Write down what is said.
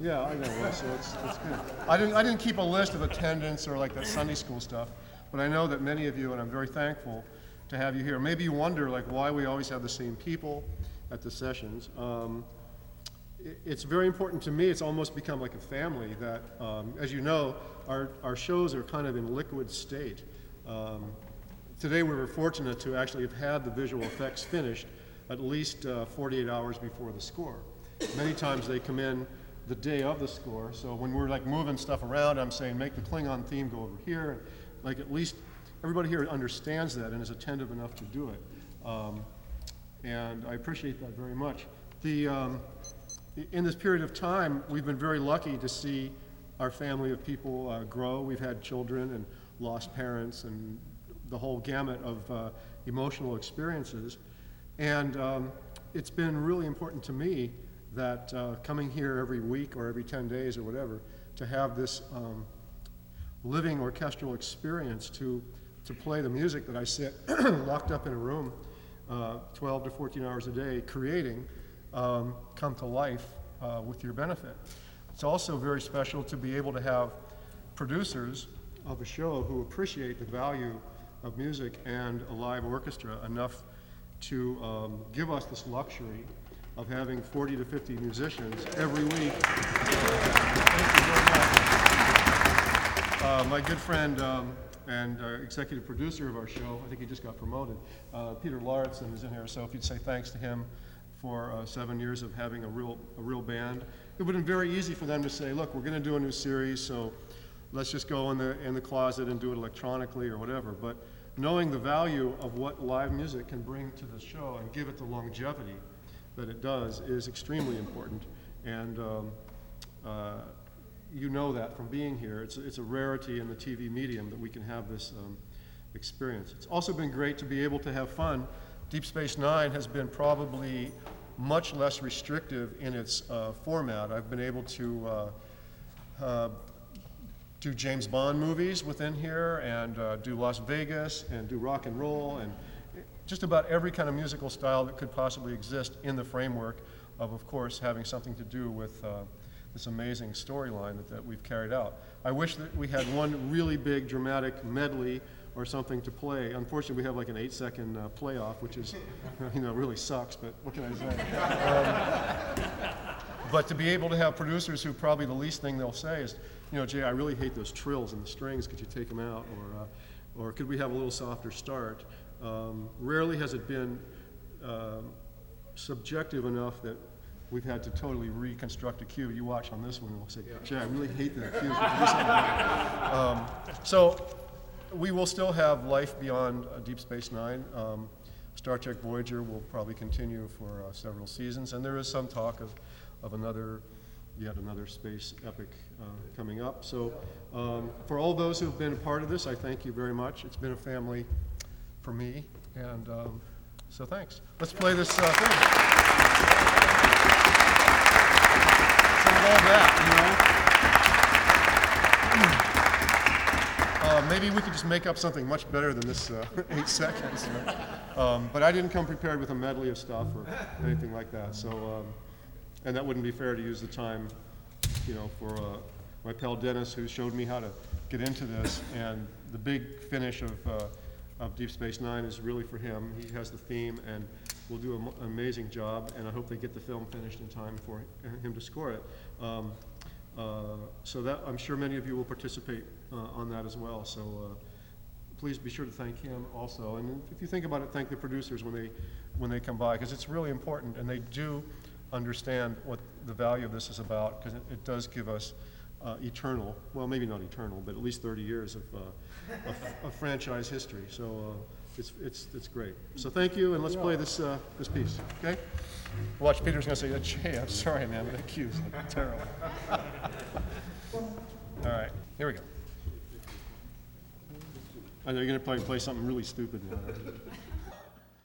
Yeah, I know, well, so it's, it's good. I didn't, I didn't keep a list of attendance or like that Sunday school stuff, but I know that many of you, and I'm very thankful to have you here. Maybe you wonder like why we always have the same people at the sessions. Um, i- it's very important to me, it's almost become like a family that, um, as you know, our, our shows are kind of in liquid state. Um, Today, we were fortunate to actually have had the visual effects finished at least uh, 48 hours before the score. Many times they come in the day of the score, so when we're like moving stuff around, I'm saying, make the Klingon theme go over here, and like at least everybody here understands that and is attentive enough to do it. Um, and I appreciate that very much. The, um, in this period of time, we've been very lucky to see our family of people uh, grow. We've had children and lost parents and the whole gamut of uh, emotional experiences. And um, it's been really important to me that uh, coming here every week or every 10 days or whatever, to have this um, living orchestral experience to, to play the music that I sit locked up in a room uh, 12 to 14 hours a day creating um, come to life uh, with your benefit. It's also very special to be able to have producers of a show who appreciate the value of music and a live orchestra enough to um, give us this luxury of having 40 to 50 musicians every week. Uh, my good friend um, and uh, executive producer of our show, I think he just got promoted, uh, Peter Lauritson is in here, so if you'd say thanks to him for uh, seven years of having a real, a real band. It would have been very easy for them to say, look, we're going to do a new series, so let's just go in the, in the closet and do it electronically or whatever. But knowing the value of what live music can bring to the show and give it the longevity that it does is extremely important. And um, uh, you know that from being here. It's, it's a rarity in the TV medium that we can have this um, experience. It's also been great to be able to have fun. Deep Space Nine has been probably much less restrictive in its uh, format. I've been able to uh, uh, do James Bond movies within here and uh, do Las Vegas and do rock and roll and just about every kind of musical style that could possibly exist in the framework of, of course, having something to do with uh, this amazing storyline that, that we've carried out. I wish that we had one really big dramatic medley or something to play. Unfortunately, we have like an eight second uh, playoff, which is, you know, really sucks, but what can I say? Um, but to be able to have producers who probably the least thing they'll say is, you know, Jay, I really hate those trills and the strings. Could you take them out? Or, uh, or could we have a little softer start? Um, rarely has it been um, subjective enough that we've had to totally reconstruct a cue. You watch on this one, and we'll say, Jay, I really hate that cue. Could you do something about it?" Um, so we will still have life beyond uh, Deep Space Nine. Um, Star Trek Voyager will probably continue for uh, several seasons, and there is some talk of, of another, yet another space epic uh, coming up. So um, for all those who've been a part of this, I thank you very much. It's been a family for me, and um, so thanks. Let's play this uh, thing. So with all that, you know. Uh, maybe we could just make up something much better than this uh, eight seconds. you know? Um, but I didn't come prepared with a medley of stuff or anything like that. So, um, and that wouldn't be fair to use the time, you know, for uh, my pal Dennis, who showed me how to get into this. And the big finish of, uh, of Deep Space Nine is really for him. He has the theme, and will do an amazing job. And I hope they get the film finished in time for him to score it. Um, uh, so that I'm sure many of you will participate uh, on that as well. So uh, please be sure to thank him also. And if you think about it, thank the producers when they when they come by because it's really important and they do understand what the value of this is about because it, it does give us uh, eternal, well maybe not eternal, but at least 30 years of, uh, of, of franchise history. So uh, it's, it's, it's great. So thank you and let's play this, uh, this piece, okay? Watch, Peter's gonna say, Jay, I'm sorry man, but that cue's terrible. All right, here we go. I know you're gonna play, play something really stupid now.